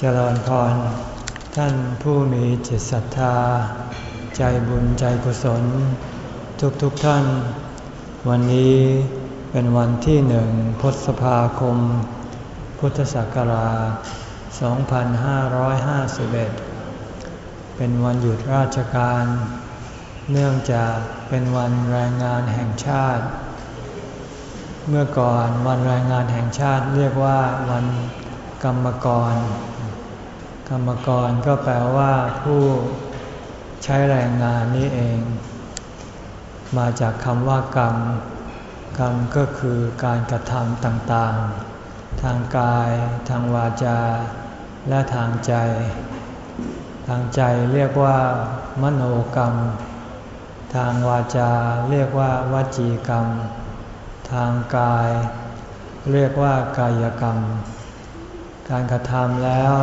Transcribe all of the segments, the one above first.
เจริญพร ท่านผู้มีจิตศรัทธา ใจบุญใจกุศล ทุกๆทท่าน วันนี้เป็นวันที่หนึ่งพฤษภาคม พุทธศักราช 2551 เป็นวันหยุดราชการ เนื่องจากเป็นวันแรงงานแห่งชาติ เมื่อก่อนวันแรงงานแห่งชาติเรียกว่าวัน กรรมกร กรรมกรก็แปลว่าผู้ใช้แรงงานนี้เอง มาจากคำว่ากรรม กรรมก็คือการกระทำต่างๆ ทางกาย ทางวาจา และทางใจ ทางใจเรียกว่ามโนกรรม ทางวาจาเรียกว่าวจีกรรม ทางกาย เรียกว่ากายกรรม การกระทำแล้ว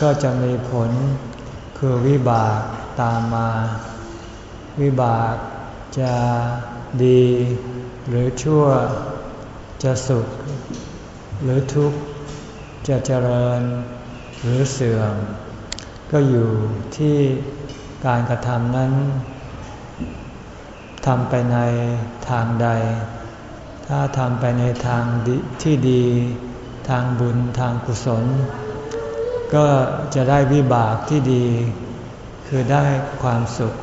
ก็จะมีผลคือวิบากตามมา วิบากจะดีหรือชั่ว จะสุข หรือทุกข์ จะเจริญหรือเสื่อม ก็อยู่ที่การกระทำนั้นทำไปในทางใด ถ้าทำไปในทางที่ดี ทางบุญทางกุศล ก็จะได้วิบากที่ดี คือได้ความสุข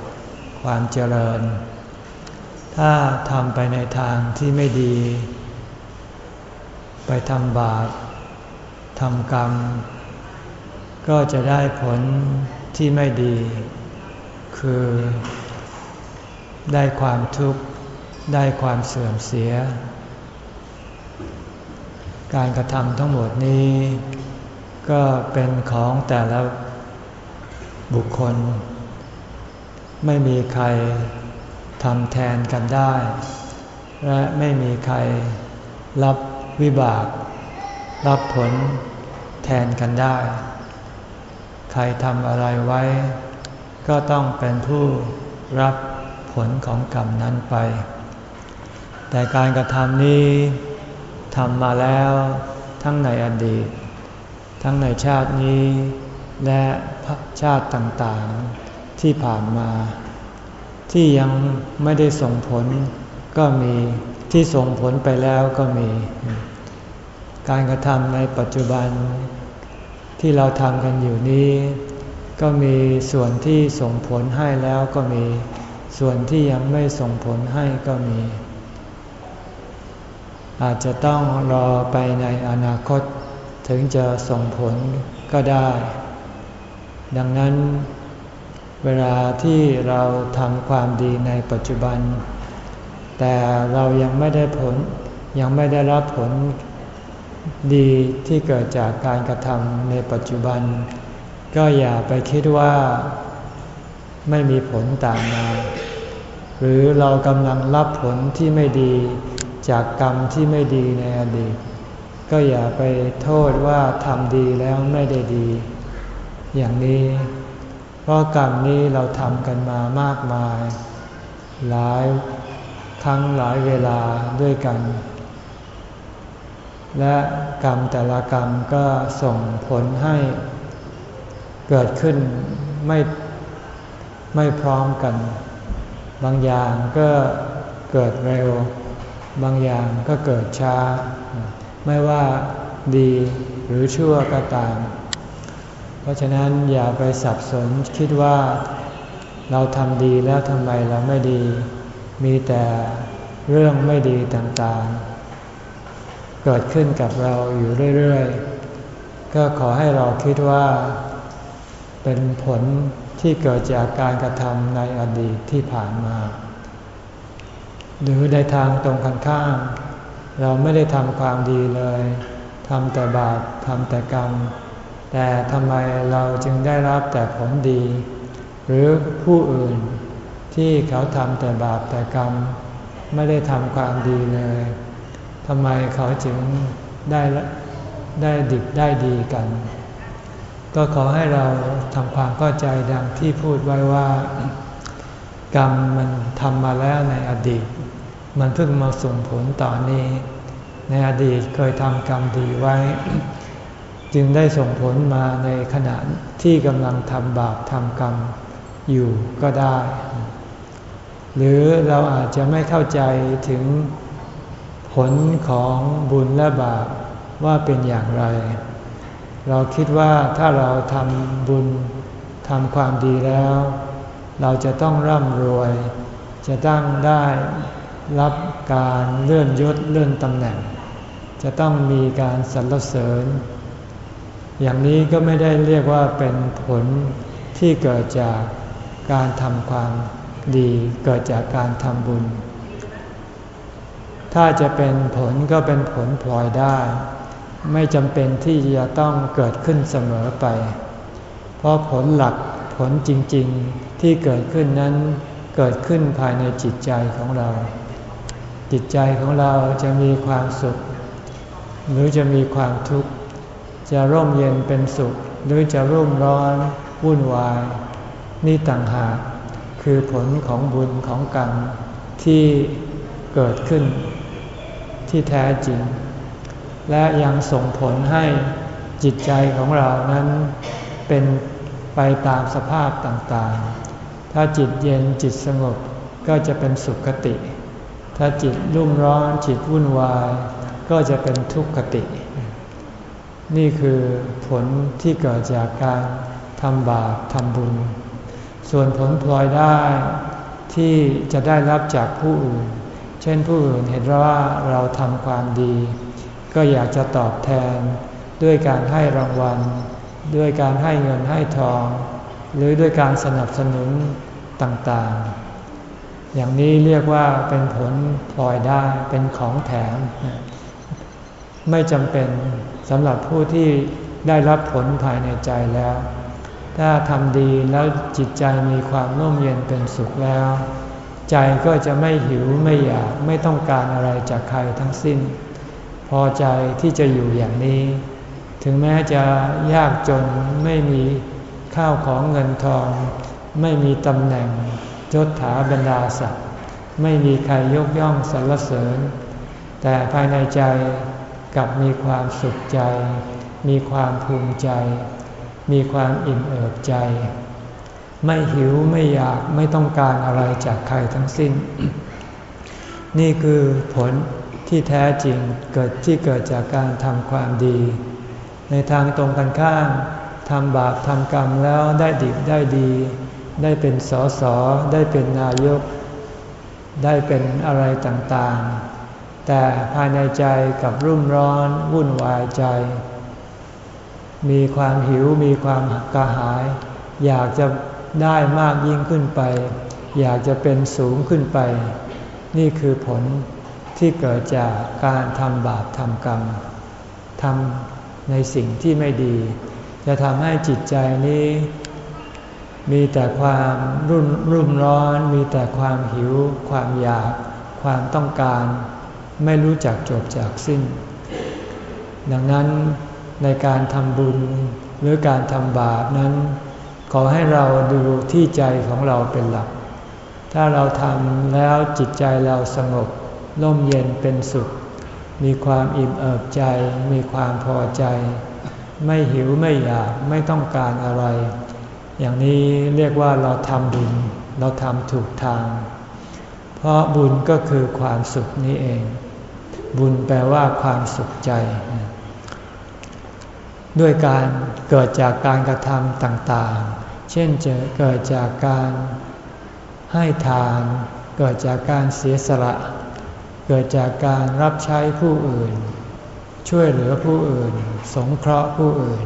ความเจริญ ถ้าทำไปในทางที่ไม่ดี ไปทำบาปทำกรรม ก็จะได้ผลที่ไม่ดี คือได้ความทุกข์ ได้ความเสื่อมเสีย การกระทำทั้งหมดนี้ ก็เป็นของแต่ละบุคคล ไม่มีใครทำแทนกันได้ และไม่มีใครรับวิบาก รับผลแทนกันได้ ใครทำอะไรไว้ ก็ต้องเป็นผู้รับผลของกรรมนั้นไป แต่การกระทำนี้ ทำมาแล้วทั้งในอดีต ทั้งในชาตินี้ และชาติต่างๆที่ผ่านมา ที่ยังไม่ได้ส่งผลก็มีที่ส่งผลไปแล้วก็มี การกระทำในปัจจุบัน ที่เราทำกันอยู่นี้ ก็มีส่วนที่ส่งผลให้แล้วก็มี ส่วนที่ยังไม่ส่งผลให้ก็มี อาจจะต้องรอไปในอนาคตถึงจะส่งผลก็ได้ ดังนั้นเวลาที่เราทำความดีในปัจจุบัน แต่เรายังไม่ได้ผลยังไม่ได้รับผลดีที่เกิดจากการกระทำในปัจจุบัน ก็อย่าไปคิดว่าไม่มีผลตามมา หรือเรากำลังรับผลที่ไม่ดี จากกรรมที่ไม่ดีในอดีต ก็อย่าไปโทษว่าทำดีแล้วไม่ได้ดี อย่างนี้ เพราะกรรมนี้เราทำกันมามากมาย หลายครั้งหลายเวลาด้วยกัน และกรรมแต่ละกรรมก็ส่งผลให้เกิดขึ้นไม่ไม่พร้อมกัน บางอย่างก็เกิดเร็ว บางอย่างก็เกิดช้า ไม่ว่าดีหรือชั่วก็ตาม เพราะฉะนั้นอย่าไปสับสนคิดว่าเราทำดีแล้วทำไมเราไม่ดี มีแต่เรื่องไม่ดีต่างๆ เกิดขึ้นกับเราอยู่เรื่อยๆ ก็ขอให้เราคิดว่า เป็นผลที่เกิดจากการกระทำในอดีตที่ผ่านมา หรือในทางตรงกันข้ามเราไม่ได้ทำความดีเลยทำแต่บาปทำแต่กรรม แต่ทำไมเราจึงได้รับแต่ผลดี หรือผู้อื่นที่เขาทำแต่บาปแต่กรรม ไม่ได้ทำความดีเลยทำไมเขาจึงได้ได้ดิบได้ดีกัน ก็ขอให้เราทำความเข้าใจดังที่พูดไว้ว่า กรรมมันทำมาแล้วในอดีต มันเพิ่งมาส่งผลตอนนี้ ในอดีตเคยทำกรรมดีไว้ จึงได้ส่งผลมาในขณะที่กำลังทำบาปทำกรรมอยู่ก็ได้ หรือเราอาจจะไม่เข้าใจถึงผลของบุญและบาปว่าเป็นอย่างไร เราคิดว่าถ้าเราทำบุญทำความดีแล้ว เราจะต้องร่ำรวย จะตั้งได้ รับการเลื่อนยศเลื่อนตำแหน่ง จะต้องมีการสรรเสริญ อย่างนี้ก็ไม่ได้เรียกว่าเป็นผลที่เกิดจากการทำความดีเกิดจากการทำบุญ ถ้าจะเป็นผลก็เป็นผลพลอยได้ ไม่จำเป็นที่จะต้องเกิดขึ้นเสมอไป เพราะผลหลักผลจริง ๆที่เกิดขึ้นนั้นเกิดขึ้นภายในจิตใจของเรา จิตใจของเราจะมีความสุข หรือจะมีความทุกข์ จะร่มเย็นเป็นสุข หรือจะร่มร้อนวุ่นวาย นี่ต่างหากคือผลของบุญของกรรมที่เกิดขึ้น ที่แท้จริง และยังส่งผลให้จิตใจของเรานั้นเป็นไปตามสภาพต่างๆ ถ้าจิตเย็นจิตสงบก็จะเป็นสุขติ ถ้าจิตรุ่มร้อนจิตวุ่นวาย ก็จะเป็นทุกขติ นี่คือผลที่เกิดจากการทำบาปทำบุญ ส่วนผลพลอยได้ที่จะได้รับจากผู้อื่น เช่นผู้อื่นเห็นว่าเราทำความดี ก็อยากจะตอบแทนด้วยการให้รางวัล ด้วยการให้เงินให้ทอง หรือด้วยการสนับสนุนต่างๆ อย่างนี้เรียกว่าเป็นผลพลอยได้เป็นของแถม ไม่จำเป็นสำหรับผู้ที่ได้รับผลภายในใจแล้ว ถ้าทำดีแล้วจิตใจมีความร่มเย็นเป็นสุขแล้ว ใจก็จะไม่หิวไม่อยากไม่ต้องการอะไรจากใครทั้งสิ้น พอใจที่จะอยู่อย่างนี้ ถึงแม้จะยากจนไม่มีข้าวของเงินทอง ไม่มีตำแหน่ง ยศถาบรรดาศักดิ์ไม่มีใครยกย่องสรรเสริญ แต่ภายในใจกลับมีความสุขใจ มีความภูมิใจ มีความอิ่มเอิบใจ ไม่หิวไม่อยากไม่ต้องการอะไรจากใครทั้งสิ้น นี่คือผลที่แท้จริงเกิดที่เกิดจากการทำความดี ในทางตรงกันข้ามทำบาปทำกรรมแล้วได้ดีได้ดี ได้เป็นสสได้เป็นนายก ได้เป็นอะไรต่างๆ แต่ภายในใจกับรุ่มร้อนวุ่นวายใจ มีความหิวมีความกระหาย อยากจะได้มากยิ่งขึ้นไป อยากจะเป็นสูงขึ้นไป นี่คือผลที่เกิดจากการทำบาปทำกรรมทำในสิ่งที่ไม่ดี จะทำให้จิตใจนี้ มีแต่ความรุ่นรุ่มร้อน มีแต่ความหิว ความอยาก ความต้องการ ไม่รู้จักจบจากสิ้น ดังนั้นในการทำบุญหรือการทำบาปนั้น ขอให้เราดูที่ใจของเราเป็นหลัก ถ้าเราทำแล้วจิตใจเราสงบร่มเย็นเป็นสุข มีความอิ่มเอิบใจ มีความพอใจ ไม่หิวไม่อยากไม่ต้องการอะไร อย่างนี้เรียกว่าเราทำบุญ เราทำถูกทาง เพราะบุญก็คือความสุขนี้เอง บุญแปลว่าความสุขใจ ด้วยการเกิดจากการกระทำต่างๆ เช่นจะเกิดจากการให้ทาน เกิดจากการเสียสละ เกิดจากการรับใช้ผู้อื่น ช่วยเหลือผู้อื่น สงเคราะห์ผู้อื่น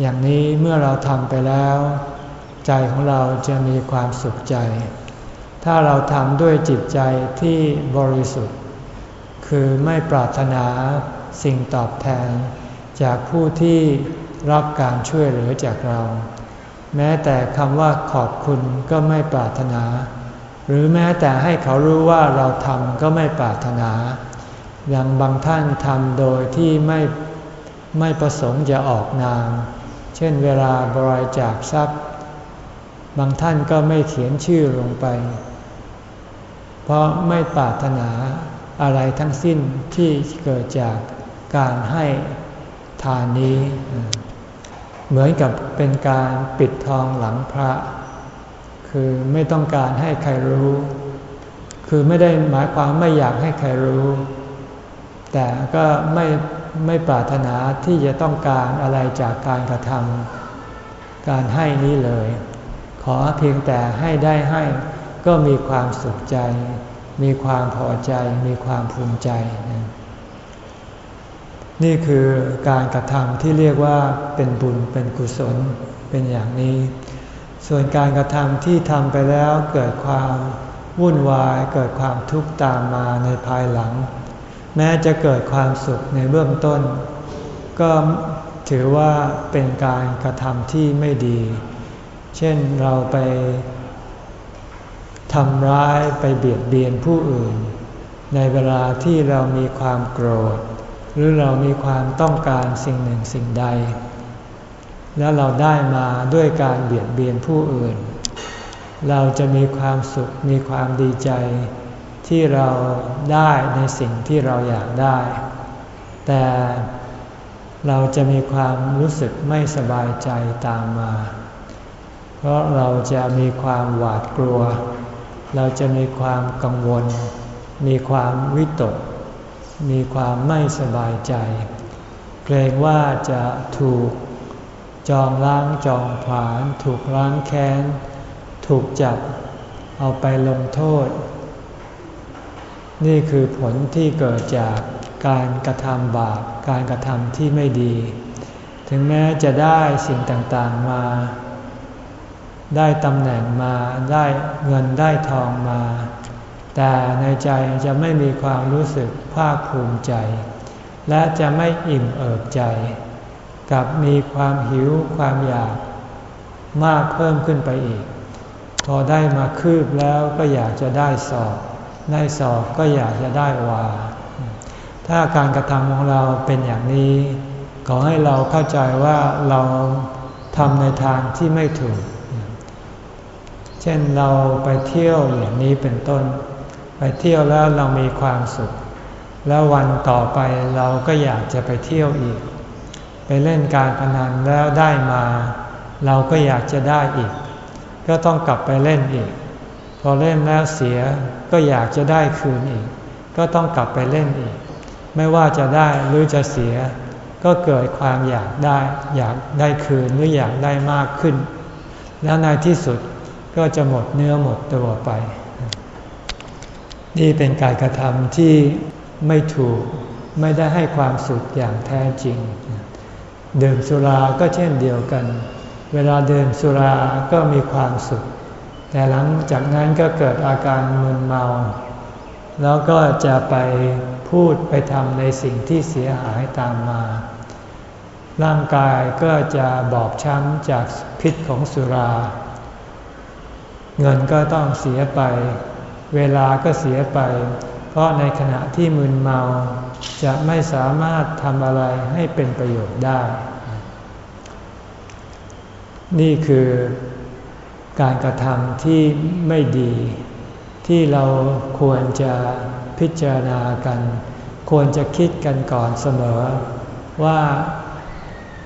อย่างนี้เมื่อเราทำไปแล้ว ใจของเราจะมีความสุขใจ ถ้าเราทำด้วยจิตใจที่บริสุทธิ์ คือไม่ปรารถนาสิ่งตอบแทน จากผู้ที่รับการช่วยเหลือจากเรา แม้แต่คำว่าขอบคุณก็ไม่ปรารถนา หรือแม้แต่ให้เขารู้ว่าเราทำก็ไม่ปรารถนา อย่างบางท่านทำโดยที่ไม่ไม่ประสงค์จะออกนาม เช่นเวลาบริจาคทรัพย์ บางท่านก็ไม่เขียนชื่อลงไป เพราะไม่ปรารถนาอะไรทั้งสิ้นที่เกิดจากการให้ทานนี้ เหมือนกับเป็นการปิดทองหลังพระ คือไม่ต้องการให้ใครรู้ คือไม่ได้หมายความไม่อยากให้ใครรู้ แต่ก็ไม่ ไม่ปรารถนาที่จะต้องการอะไรจากการกระทำการให้นี้เลย ขอเพียงแต่ให้ได้ให้ ก็มีความสุขใจ มีความพอใจ มีความภูมิใจ นี่คือการกระทำที่เรียกว่าเป็นบุญเป็นกุศลเป็นอย่างนี้ ส่วนการกระทำที่ทำไปแล้วเกิดความวุ่นวายเกิดความทุกข์ตามมาในภายหลัง แม้จะเกิดความสุขในเบื้องต้น ก็ถือว่าเป็นการกระทำที่ไม่ดี เช่นเราไปทำร้ายไปเบียดเบียนผู้อื่น ในเวลาที่เรามีความโกรธ หรือเรามีความต้องการสิ่งหนึ่งสิ่งใด แล้วเราได้มาด้วยการเบียดเบียนผู้อื่น เราจะมีความสุขมีความดีใจ ที่เราได้ในสิ่งที่เราอยากได้ แต่เราจะมีความรู้สึกไม่สบายใจตามมา เพราะเราจะมีความหวาดกลัว เราจะมีความกังวล มีความวิตก มีความไม่สบายใจ เกรงว่าจะถูกจองล้างจองผาน ถูกล้างแค้น ถูกจับเอาไปลงโทษ นี่คือผลที่เกิดจากการกระทำบาป การกระทำที่ไม่ดี ถึงแม้จะได้สิ่งต่างๆมา ได้ตำแหน่งมา ได้เงินได้ทองมา แต่ในใจจะไม่มีความรู้สึกภาคภูมิใจ และจะไม่อิ่มเอิบใจ กับมีความหิวความอยาก มากเพิ่มขึ้นไปอีก พอได้มาคืบแล้วก็อยากจะได้สอบ ได้สอบก็อยากจะได้วา ถ้าการกระทำของเราเป็นอย่างนี้ ขอให้เราเข้าใจว่าเราทำในทางที่ไม่ถูก เช่นเราไปเที่ยวอย่างนี้เป็นต้น ไปเที่ยวแล้วเรามีความสุข แล้ววันต่อไปเราก็อยากจะไปเที่ยวอีก ไปเล่นการพนันแล้วได้มา เราก็อยากจะได้อีก ก็ต้องกลับไปเล่นอีก พอเล่นแล้วเสียก็อยากจะได้คืนอีก ก็ต้องกลับไปเล่นอีก ไม่ว่าจะได้หรือจะเสีย ก็เกิดความอยากได้ อยากได้คืนหรืออยากได้มากขึ้น แล้วในที่สุดก็จะหมดเนื้อหมดตัวไป นี่เป็นการกระทำที่ไม่ถูกไม่ได้ให้ความสุขอย่างแท้จริง ดื่มสุราก็เช่นเดียวกัน เวลาดื่มสุราก็มีความสุข แต่หลังจากนั้นก็เกิดอาการมึนเมา แล้วก็จะไปพูดไปทำในสิ่งที่เสียหายตามมา ร่างกายก็จะบอบช้ำจากพิษของสุรา เงินก็ต้องเสียไป เวลาก็เสียไป เพราะในขณะที่มึนเมาจะไม่สามารถทำอะไรให้เป็นประโยชน์ได้ นี่คือ การกระทำที่ไม่ดี ที่เราควรจะพิจารณากัน ควรจะคิดกันก่อนเสมอ ว่า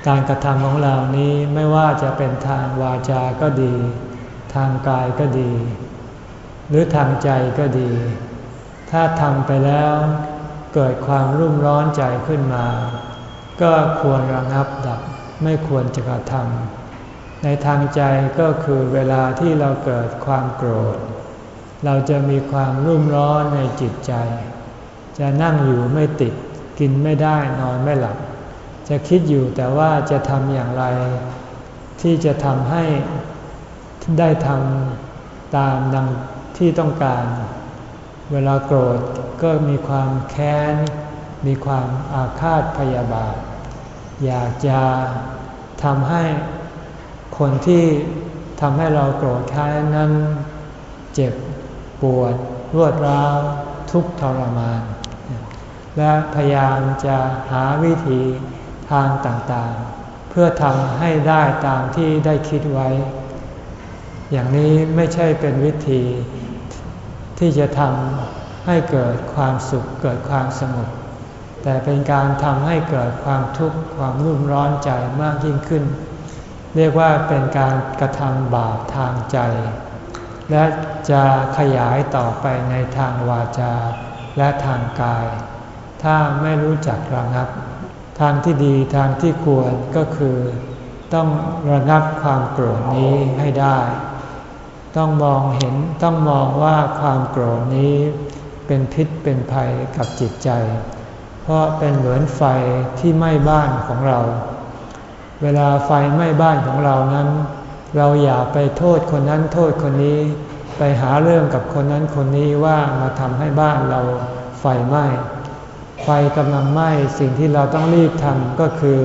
การกระทำของเรานี้ไม่ว่าจะเป็นทางวาจาก็ดี ทางกายก็ดี หรือทางใจก็ดี ถ้าทำไปแล้วเกิดความรุ่มร้อนใจขึ้นมา ก็ควรระงับดับไม่ควรจะกระทำ ในทางใจก็คือเวลาที่เราเกิดความโกรธ เราจะมีความรุ่มร้อนในจิตใจ จะนั่งอยู่ไม่ติด กินไม่ได้นอนไม่หลับ จะคิดอยู่แต่ว่าจะทำอย่างไร ที่จะทำให้ได้ทำตามดังที่ต้องการ เวลาโกรธก็มีความแค้น มีความอาฆาตพยาบาท อยากจะทำให้ คนที่ทำให้เราโกรธแค้นนั้น เจ็บปวดรวดร้าวทุกทรมาน และพยายามจะหาวิธีทางต่างๆ เพื่อทำให้ได้ตามที่ได้คิดไว้ อย่างนี้ไม่ใช่เป็นวิธีที่จะทำให้เกิดความสุขเกิดความสงบแต่เป็นการทำให้เกิดความทุกข์ความรุ่มร้อนใจมากยิ่งขึ้น เรียกว่าเป็นการกระทำบาปทางใจ และจะขยายต่อไปในทางวาจาและทางกาย ถ้าไม่รู้จักระงับ ทางที่ดีทางที่ควรก็คือ ต้องระงับความโกรธนี้ให้ได้ ต้องมองเห็นต้องมองว่าความโกรธนี้เป็นพิษเป็นภัยกับจิตใจ เพราะเป็นเหมือนไฟที่ไหม้บ้านของเรา เวลาไฟไหม้บ้านของเรานั้น เราอย่าไปโทษคนนั้นโทษคนนี้ ไปหาเรื่องกับคนนั้นคนนี้ว่ามาทำให้บ้านเราไฟไหม้ไฟกำลังไหม้สิ่งที่เราต้องรีบทำก็คือ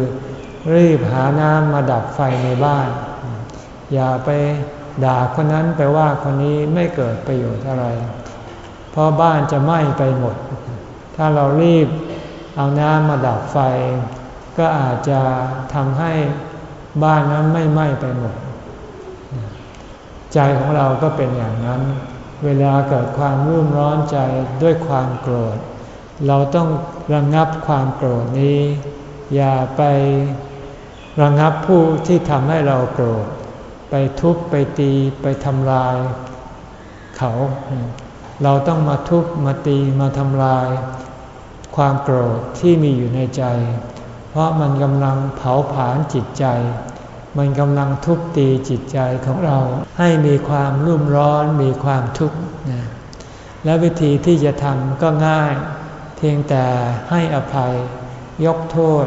รีบหาน้ำมาดับไฟในบ้าน อย่าไปด่าคนนั้นไปว่าคนนี้ไม่เกิดประโยชน์อะไร เพราะบ้านจะไหม้ไปหมด ถ้าเรารีบเอาน้ำมาดับไฟ ก็อาจจะทำให้บ้านนั้นไม่ไหม้ไปหมด ใจของเราก็เป็นอย่างนั้น เวลาเกิดความรุ่มร้อนใจด้วยความโกรธ เราต้องระงงับความโกรธนี้ อย่าไประงงับผู้ที่ทำให้เราโกรธ ไปทุบไปตีไปทำลายเขา เราต้องมาทุบมาตีมาทำลาย ความโกรธที่มีอยู่ในใจ ราะมันกำลังเผาผลาญจิตใจ มันกำลังทุบตีจิตใจของเราให้มีความรุ่มร้อนมีความทุกข์นะและวิธีที่จะทำก็ง่าย เพียงแต่ให้อภัย ยกโทษ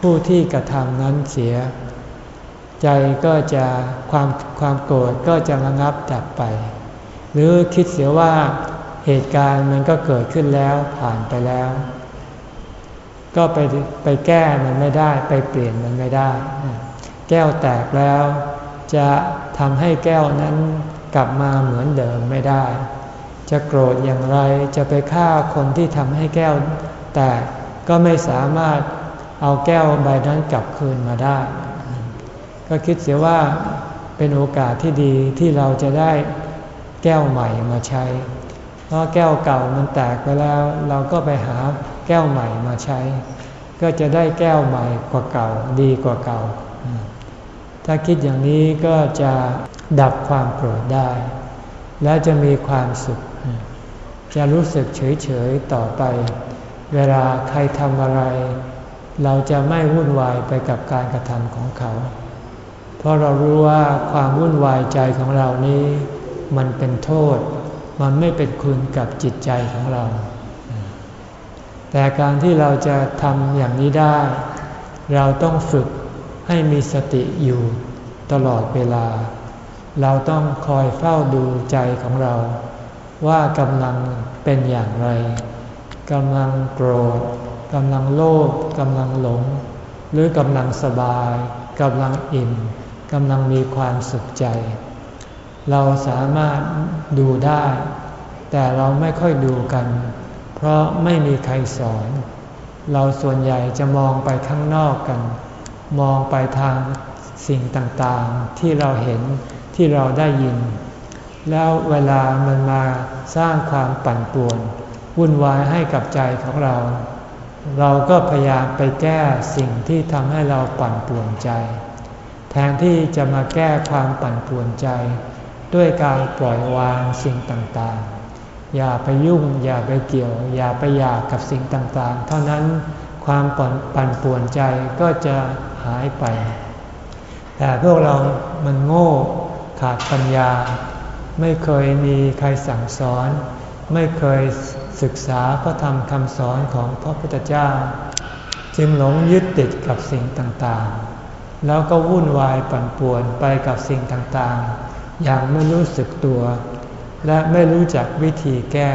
ผู้ที่กระทำนั้นเสีย ใจก็จะความความโกรธก็จะระงับดับไป หรือคิดเสียว่าเหตุการณ์มันก็เกิดขึ้นแล้วผ่านไปแล้ว ก็ไปไปแก้มันไม่ได้ ไปเปลี่ยนมันไม่ได้ แก้วแตกแล้ว จะทำให้แก้วนั้นกลับมาเหมือนเดิมไม่ได้ จะโกรธอย่างไรจะไปฆ่าคนที่ทำให้แก้วแตกก็ไม่สามารถเอาแก้วใบนั้นกลับคืนมาได้ ก็คิดเสียว่าเป็นโอกาสที่ดีที่เราจะได้แก้วใหม่มาใช้ เพราะแก้วเก่ามันแตกไปแล้ว เราก็ไปหา แก้วใหม่มาใช้ ก็จะได้แก้วใหม่กว่าเก่า ดีกว่าเก่า ถ้าคิดอย่างนี้ก็จะดับความโกรธได้ และจะมีความสุข จะรู้สึกเฉยๆต่อไป เวลาใครทำอะไร เราจะไม่วุ่นวายไปกับการกระทำของเขา เพราะเรารู้ว่าความวุ่นวายใจของเรานี้ มันเป็นโทษ มันไม่เป็นคุณกับจิตใจของเรา แต่การที่เราจะทำอย่างนี้ได้ เราต้องฝึกให้มีสติอยู่ตลอดเวลา เราต้องคอยเฝ้าดูใจของเรา ว่ากำลังเป็นอย่างไรกำลังโกรธกำลังโลภกำลังหลง หรือกำลังสบายกำลังอิ่มกำลังมีความสุขใจ เราสามารถดูได้ แต่เราไม่ค่อยดูกัน เพราะไม่มีใครสอน เราส่วนใหญ่จะมองไปข้างนอกกัน มองไปทางสิ่งต่างๆ ที่เราเห็นที่เราได้ยิน แล้วเวลามันมาสร้างความปั่นป่วน วุ่นวายให้กับใจของเรา เราก็พยายามไปแก้สิ่งที่ทำให้เราปั่นป่วนใจ แทนที่จะมาแก้ความปั่นป่วนใจ ด้วยการปล่อยวางสิ่งต่างๆ อย่าไปยุ่ง อย่าไปเกี่ยว อย่าไปอยากกับสิ่งต่างๆ เท่านั้นความปั่นป่วนใจก็จะหายไป แต่พวกเรามันโง่ขาดปัญญา ไม่เคยมีใครสั่งสอน ไม่เคยศึกษาพระธรรมคำสอนของพระพุทธเจ้า จึงหลงยึดติดกับสิ่งต่างๆ แล้วก็วุ่นวายปั่นป่วนไปกับสิ่งต่างๆ อย่างไม่รู้สึกตัว และไม่รู้จักวิธีแก้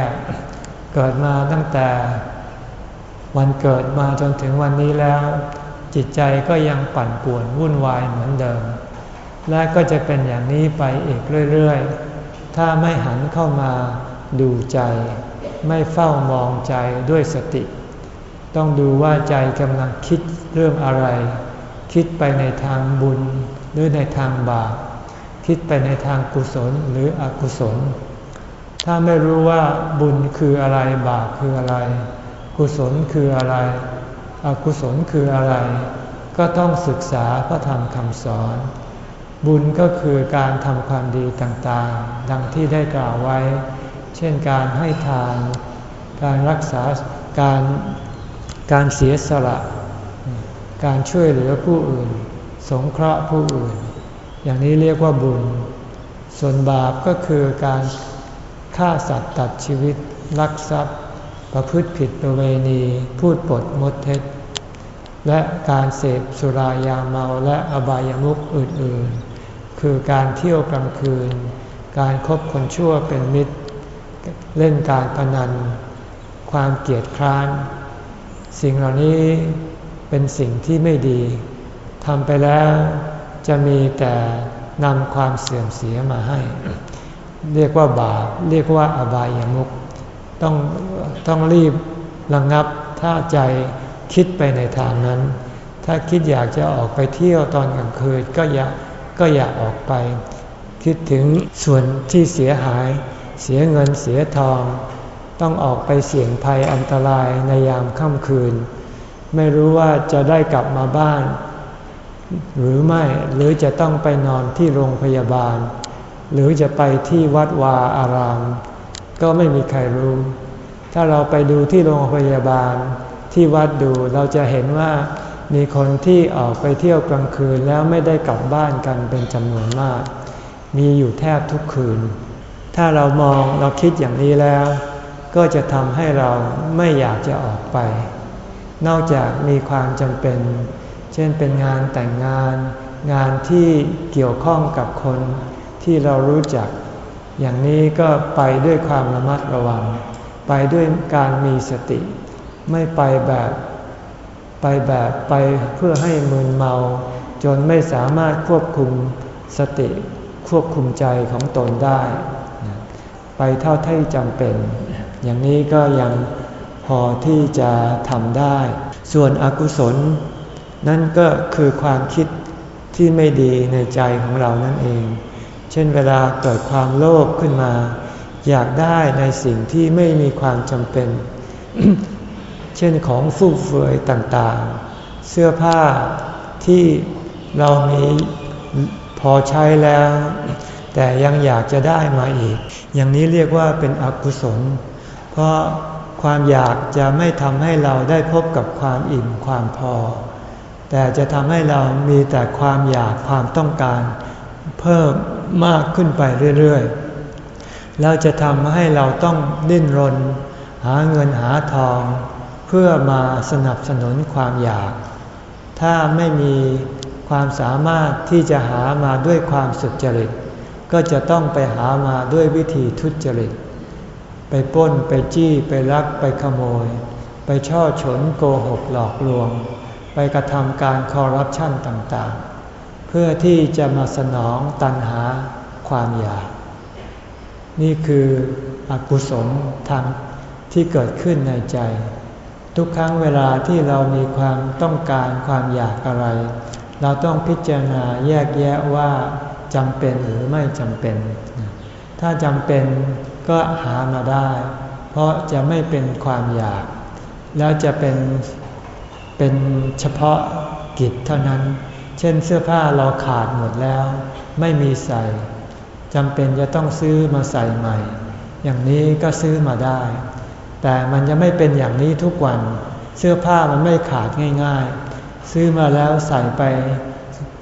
เกิดมาตั้งแต่วันเกิดมาจนถึงวันนี้แล้ว จิตใจก็ยังปั่นป่วนวุ่นวายเหมือนเดิม และก็จะเป็นอย่างนี้ไปอีกเรื่อยๆ ถ้าไม่หันเข้ามาดูใจ ไม่เฝ้ามองใจด้วยสติ ต้องดูว่าใจกำลังคิดเรื่องอะไร คิดไปในทางบุญหรือในทางบาปคิดไปในทางกุศลหรืออกุศล ถ้าไม่รู้ว่าบุญคืออะไรบาปคืออะไร กุศลคืออะไร อกุศลคืออะไร ก็ต้องศึกษาพระธรรมคำสอน บุญก็คือการทำความดีต่างๆ ดังที่ได้กล่าวไว้ เช่นการให้ทาน การรักษาการการเสียสละ การช่วยเหลือผู้อื่น สงเคราะห์ผู้อื่น อย่างนี้เรียกว่าบุญ ส่วนบาปก็คือการ ฆ่าสัตว์ตัดชีวิต ลักทรัพย์ ประพฤติผิดประเวณี พูดปดมดเท็จ และการเสพสุรายาเมาและอบายามุขอื่นๆ คือการเที่ยวกลางคืน การครบคนชั่วเป็นมิตร เล่นการพนัน ความเกียดคร้าน สิ่งเหล่านี้เป็นสิ่งที่ไม่ดีทำไปแล้วจะมีแต่นำความเสื่อมเสียมาให้ เรียกว่าบาปเรียกว่าอบายามุขต้องต้องรีบระงงับถ้าใจคิดไปในทางนั้น ถ้าคิดอยากจะออกไปเที่ยวตอนกลางคืนก็อย่าก็อย่าออกไป คิดถึงส่วนที่เสียหาย เสียเงินเสียทอง ต้องออกไปเสี่ยงภัยอันตรายในยามค่ำคืน ไม่รู้ว่าจะได้กลับมาบ้าน หรือไม่หรือจะต้องไปนอนที่โรงพยาบาล หรือจะไปที่วัดวาอาราม ก็ไม่มีใครรู้ ถ้าเราไปดูที่โรงพยาบาลที่วัดดูเราจะเห็นว่ามีคนที่ออกไปเที่ยวกลางคืนแล้วไม่ได้กลับบ้านกันเป็นจำนวนมาก มีอยู่แทบทุกคืน ถ้าเรามองเราคิดอย่างนี้แล้ว ก็จะทำให้เราไม่อยากจะออกไป นอกจากมีความจำเป็น เช่นเป็นงานแต่งงาน งานที่เกี่ยวข้องกับคน ที่เรารู้จัก อย่างนี้ก็ไปด้วยความระมัดระวัง ไปด้วยการมีสติ ไม่ไปแบบไปแบบไปเพื่อให้มึนเมา จนไม่สามารถควบคุมสติควบคุมใจของตนได้ ไปเท่าที่จำเป็น อย่างนี้ก็ยังพอที่จะทำได้ ส่วนอกุศล นั่นก็คือความคิดที่ไม่ดีในใจของเรานั่นเอง เช่นเวลาเกิดความโลภขึ้นมา อยากได้ในสิ่งที่ไม่มีความจำเป็น เช่นของฟุ่มเฟือยต่างๆ เสื้อผ้าที่เรามีพอใช้แล้ว แต่ยังอยากจะได้มาอีก อย่างนี้เรียกว่าเป็นอกุศล เพราะความอยากจะไม่ทำให้เราได้พบกับความอิ่มความพอ แต่จะทำให้เรามีแต่ความอยากความต้องการ เพิ่มมากขึ้นไปเรื่อยๆ แล้วจะทำให้เราต้องดิ้นรน หาเงินหาทอง เพื่อมาสนับสนุนความอยาก ถ้าไม่มีความสามารถที่จะหามาด้วยความสุจริต ก็จะต้องไปหามาด้วยวิธีทุจริต ไปป้นไปจี้ไปลักไปขโมย ไปช่อฉนโกหกหลอกลวง ไปกระทำการคอร์รัปชันต่างๆ พื่อที่จะมาสนองตันหาความอยาก นี่คืออกุศลทางที่เกิดขึ้นในใจ ทุกครั้งเวลาที่เรามีความต้องการความอยากอะไร เราต้องพิจารณาแยกแยะว่าจำเป็นหรือไม่จำเป็น ถ้าจำเป็นก็หามาได้ เพราะจะไม่เป็นความอยาก แล้วจะเป็นเป็นเฉพาะกิจเท่านั้น เช่นเสื้อผ้าเราขาดหมดแล้ว ไม่มีใส่จำเป็นจะต้องซื้อมาใส่ใหม่ อย่างนี้ก็ซื้อมาได้ แต่มันจะไม่เป็นอย่างนี้ทุกวัน เสื้อผ้ามันไม่ขาดง่ายๆ ซื้อมาแล้วใส่ไป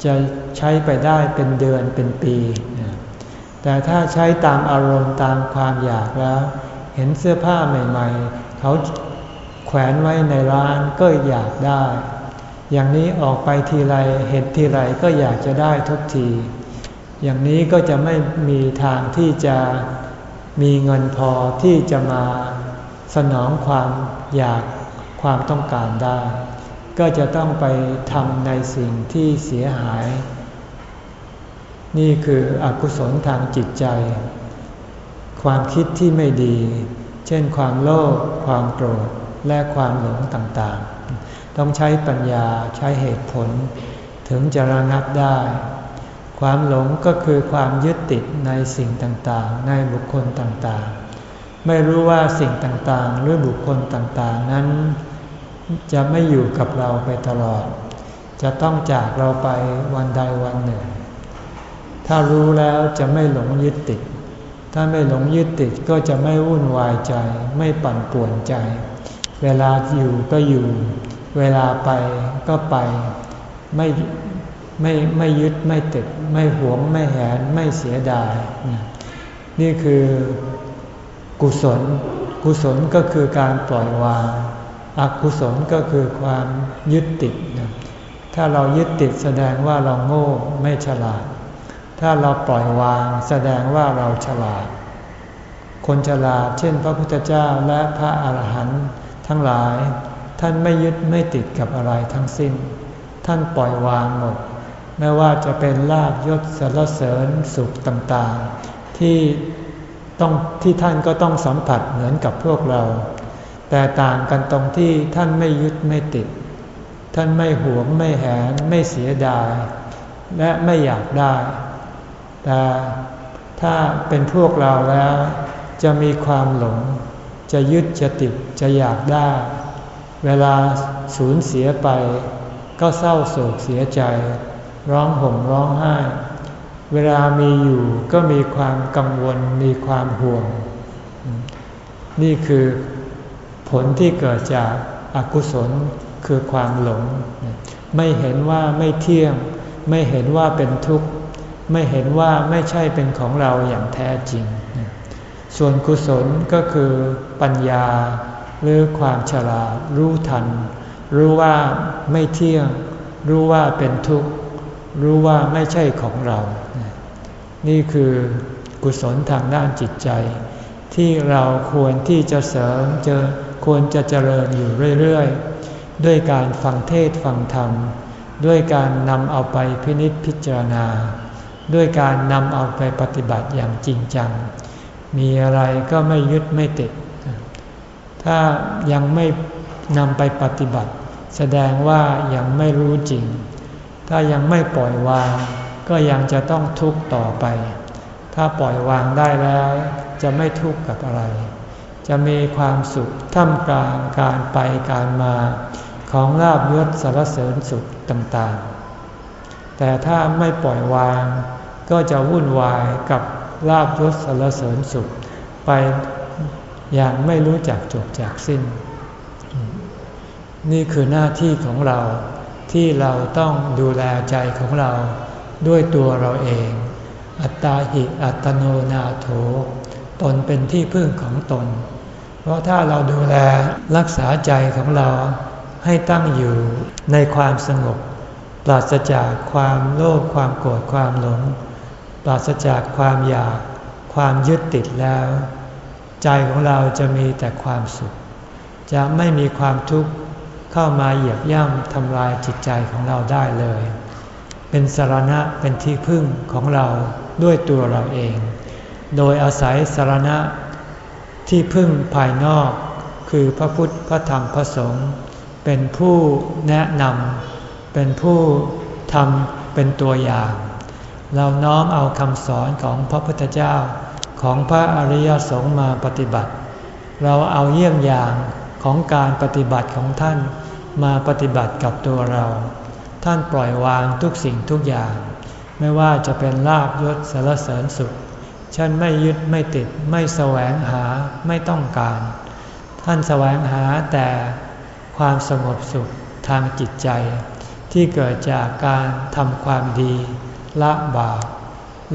จะใช้ไปได้เป็นเดือนเป็นปี แต่ถ้าใช้ตามอารมณ์ตามความอยากแล้ว เห็นเสื้อผ้าใหม่ ๆ เขาแขวนไว้ในร้านก็อยากได้ อย่างนี้ออกไปทีไรเห็นทีไรก็อยากจะได้ทุกที อย่างนี้ก็จะไม่มีทางที่จะมีเงินพอที่จะมาสนองความอยากความต้องการได้ ก็จะต้องไปทำในสิ่งที่เสียหาย นี่คืออกุศลทางจิตใจ ความคิดที่ไม่ดี เช่นความโลภความโกรธและความหลงต่างๆ ต้องใช้ปัญญาใช้เหตุผล ถึงจะระงับได้ ความหลงก็คือความยึดติดในสิ่งต่างๆ ในบุคคลต่างๆ ไม่รู้ว่าสิ่งต่างๆ หรือบุคคลต่างๆ นั้น จะไม่อยู่กับเราไปตลอด จะต้องจากเราไปวันใดวันหนึ่ง ถ้ารู้แล้วจะไม่หลงยึดติด ถ้าไม่หลงยึดติดก็จะไม่วุ่นวายใจ ไม่ปั่นป่วนใจ เวลาอยู่ก็อยู่ เวลาไปก็ไปไม่ไม่ไม่ยึดไม่ติดไม่หวงไม่แหนไม่เสียดาย นี่คือกุศล กุศลก็คือการปล่อยวางอกุศลก็คือความยึดติด ถ้าเรายึดติดแสดงว่าเราโง่ไม่ฉลาด ถ้าเราปล่อยวางแสดงว่าเราฉลาด คนฉลาดเช่นพระพุทธเจ้าและพระอาหารหันต์ทั้งหลาย ท่านไม่ยึดไม่ติดกับอะไรทั้งสิ้น ท่านปล่อยวางหมด ไม่ว่าจะเป็นลาบยศสรรเสริญสุขต่างๆ ที่ต้องที่ท่านก็ต้องสัมผัสเหมือนกับพวกเรา แต่ต่างกันตรงที่ท่านไม่ยึดไม่ติด ท่านไม่หวงไม่แหนไม่เสียดาย และไม่อยากได้ แต่ถ้าเป็นพวกเราแล้ว จะมีความหลง จะยึดจะติดจะอยากได้ เวลาสูญเสียไป ก็เศร้าโศกเสียใจ ร้องห่มร้องไห้ เวลามีอยู่ก็มีความกังวลมีความห่วง นี่คือผลที่เกิดจากอากุศลคือความหลง ไม่เห็นว่าไม่เที่ยง ไม่เห็นว่าเป็นทุกข์ ไม่เห็นว่าไม่ใช่เป็นของเราอย่างแท้จริง ส่วนกุศลก็คือปัญญา หรือความฉลาดรู้ทัน รู้ว่าไม่เที่ยง รู้ว่าเป็นทุกข์ รู้ว่าไม่ใช่ของเรา นี่คือกุศลทางด้านจิตใจ ที่เราควรที่จะเสริมจะควรจะเจริญอยู่เรื่อยๆ ด้วยการฟังเทศฟังธรรม ด้วยการนำเอาไปพินิจพิจารณา ด้วยการนำเอาไปปฏิบัติอย่างจริงจัง มีอะไรก็ไม่ยึดไม่ติด ถ้ายังไม่นำไปปฏิบัติ แสดงว่ายังไม่รู้จริง ถ้ายังไม่ปล่อยวาง ก็ยังจะต้องทุกข์ต่อไป ถ้าปล่อยวางได้แล้ว จะไม่ทุกข์กับอะไร จะมีความสุขท่ามกลางการไปการมาของลาบยศสารเสริญสุขต่างๆ แต่ถ้าไม่ปล่อยวาง ก็จะวุ่นวายกับลาบยศสารเสริญสุขไป อย่างไม่รู้จักจบจากสิ้น นี่คือหน้าที่ของเราที่เราต้องดูแลใจของเราด้วยตัวเราเอง อัตตาหิอัตโนนาโถ ตนเป็นที่พึ่งของตน เพราะถ้าเราดูแลรักษาใจของเราให้ตั้งอยู่ในความสงบ ปราศจากความโลภความโกรธความหลง ปราศจากความอยาก ความยึดติดแล้ว ใจของเราจะมีแต่ความสุข จะไม่มีความทุกข์เข้ามาเหยียบย่ำทำลายจิตใจของเราได้เลย เป็นสารณะเป็นที่พึ่งของเราด้วยตัวเราเอง โดยอาศัยสารณะที่พึ่งภายนอกคือพระพุทธพระธรรมพระสงฆ์เป็นผู้แนะนำเป็นผู้ทำเป็นตัวอย่าง เราน้อมเอาคำสอนของพระพุทธเจ้า ของพระอริยสงฆ์มาปฏิบัติ เราเอาเยี่ยงอย่างของการปฏิบัติของท่านมาปฏิบัติกับตัวเรา ท่านปล่อยวางทุกสิ่งทุกอย่าง ไม่ว่าจะเป็นลาบยศสารเสริญสุขฉันไม่ยึดไม่ติดไม่แสวงหาไม่ต้องการ ท่านแสวงหาแต่ความสงบสุขทางจิตใจ ที่เกิดจากการทำความดี ละบาป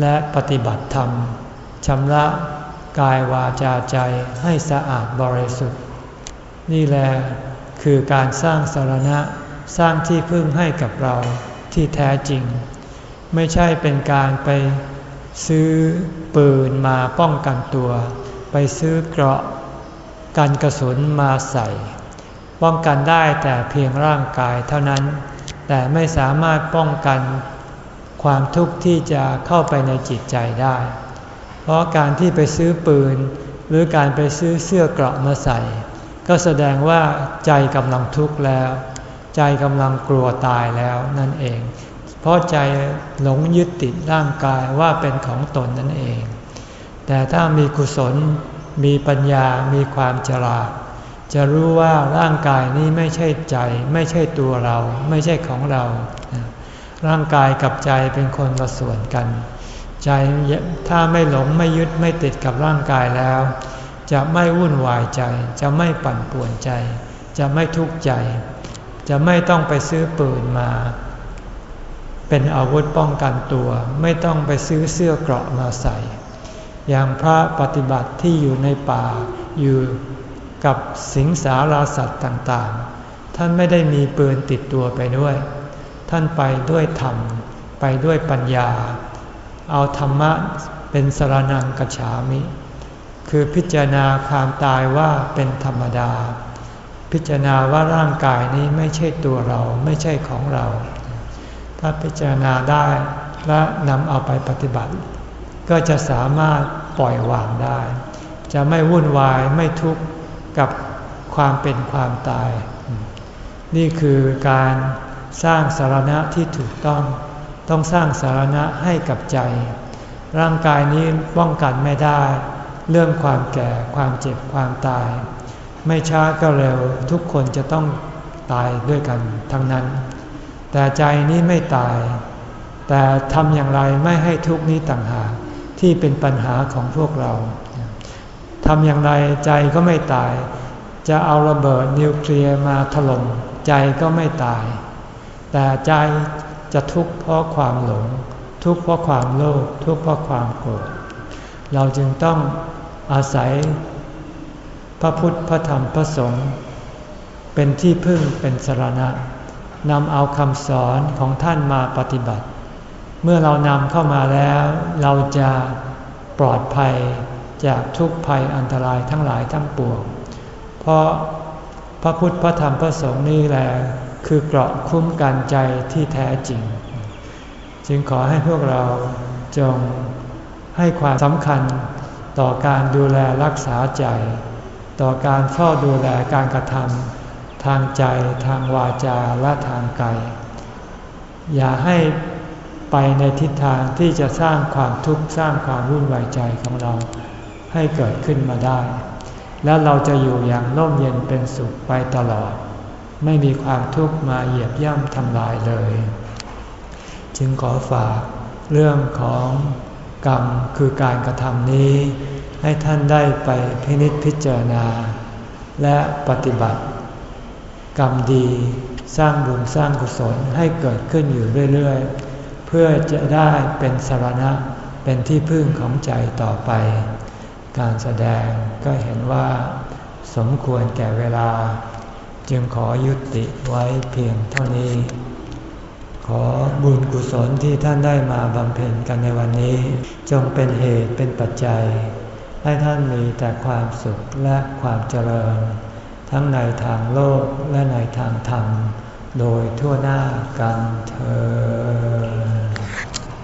และปฏิบัติธรรม ชำระกายวาจาใจให้สะอาดบริสุทธิ์ นี่แหละคือการสร้างสารณะสร้างที่พึ่งให้กับเราที่แท้จริง ไม่ใช่เป็นการไปซื้อปืนมาป้องกันตัว ไปซื้อเกราะกันกระสุนมาใส่ ป้องกันได้แต่เพียงร่างกายเท่านั้น แต่ไม่สามารถป้องกันความทุกข์ที่จะเข้าไปในจิตใจได้ เพราะการที่ไปซื้อปืน หรือการไปซื้อเสื้อเกราะมาใส่ ก็แสดงว่าใจกำลังทุกข์แล้ว ใจกำลังกลัวตายแล้วนั่นเอง เพราะใจหลงยึดติดร่างกายว่าเป็นของตนนั่นเอง แต่ถ้ามีกุศล มีปัญญา มีความฉลาดจะรู้ว่าร่างกายนี้ไม่ใช่ใจ ไม่ใช่ตัวเรา ไม่ใช่ของเรา ร่างกายกับใจเป็นคนละส่วนกัน ใจถ้าไม่หลงไม่ยึดไม่ติดกับร่างกายแล้ว จะไม่วุ่นวายใจ จะไม่ปั่นป่วนใจ จะไม่ทุกข์ใจ จะไม่ต้องไปซื้อปืนมา เป็นอาวุธป้องกันตัว ไม่ต้องไปซื้อเสื้อเกราะมาใส่ อย่างพระปฏิบัติที่อยู่ในป่าอยู่กับสิงสาราสัตว์ต่างๆ ท่านไม่ได้มีปืนติดตัวไปด้วย ท่านไปด้วยธรรม ไปด้วยปัญญา เอาธรรมะเป็นสรนังกัจฉามิ คือพิจารณาความตายว่าเป็นธรรมดา พิจารณาว่าร่างกายนี้ไม่ใช่ตัวเราไม่ใช่ของเรา ถ้าพิจารณาได้และนำเอาไปปฏิบัติ ก็จะสามารถปล่อยวางได้ จะไม่วุ่นวายไม่ทุกข์กับความเป็นความตาย นี่คือการสร้างสารณะที่ถูกต้อง ต้องสร้างสารณะให้กับใจ ร่างกายนี้ป้องกันไม่ได้ เรื่องความแก่ความเจ็บความตาย ไม่ช้าก็เร็วทุกคนจะต้องตายด้วยกันทั้งนั้น แต่ใจนี้ไม่ตาย แต่ทำอย่างไรไม่ให้ทุกนี้ต่างหากที่เป็นปัญหาของพวกเราทำอย่างไรใจก็ไม่ตาย จะเอาระเบิดนิวเคลียร์มาถล่มใจก็ไม่ตาย แต่ใจ จะทุกข์เพราะความหลง ทุกข์เพราะความโลภทุกข์เพราะความโกรธเราจึงต้องอาศัย พระพุทธพระธรรมพระสงฆ์เป็นที่พึ่งเป็นสรณะนำเอาคำสอนของท่านมาปฏิบัติ เมื่อเรานำเข้ามาแล้ว เราจะปลอดภัยจากทุกภัยอันตรายทั้งหลายทั้งปวง เพราะพระพุทธพระธรรมพระสงฆ์นี่แหละ คือเกราะคุ้มกันใจที่แท้จริง จึงขอให้พวกเราจงให้ความสำคัญต่อการดูแลรักษาใจ ต่อการเฝ้าดูแลการกระทำทางใจทางวาจาและทางกายอย่าให้ไปในทิศทางที่จะสร้างความทุกข์สร้างความวุ่นวายใจของเราให้เกิดขึ้นมาได้ แล้วเราจะอยู่อย่างร่มเย็นเป็นสุขไปตลอด ไม่มีความทุกข์มาเหยียบย่ำทำลายเลย จึงขอฝากเรื่องของกรรมคือการกระทำนี้ ให้ท่านได้ไปพินิจพิจารณา และปฏิบัติ กรรมดีสร้างบุญสร้างกุศลให้เกิดขึ้นอยู่เรื่อยๆ เพื่อจะได้เป็นสารณะเป็นที่พึ่งของใจต่อไป การแสดงก็เห็นว่า สมควรแก่เวลา จึงขอยุติไว้เพียงเท่านี้ ขอบุญกุศลที่ท่านได้มาบำเพ็ญกันในวันนี้ จงเป็นเหตุเป็นปัจจัย ให้ท่านมีแต่ความสุขและความเจริญ ทั้งในทางโลกและในทางธรรม โดยทั่วหน้ากันเธอ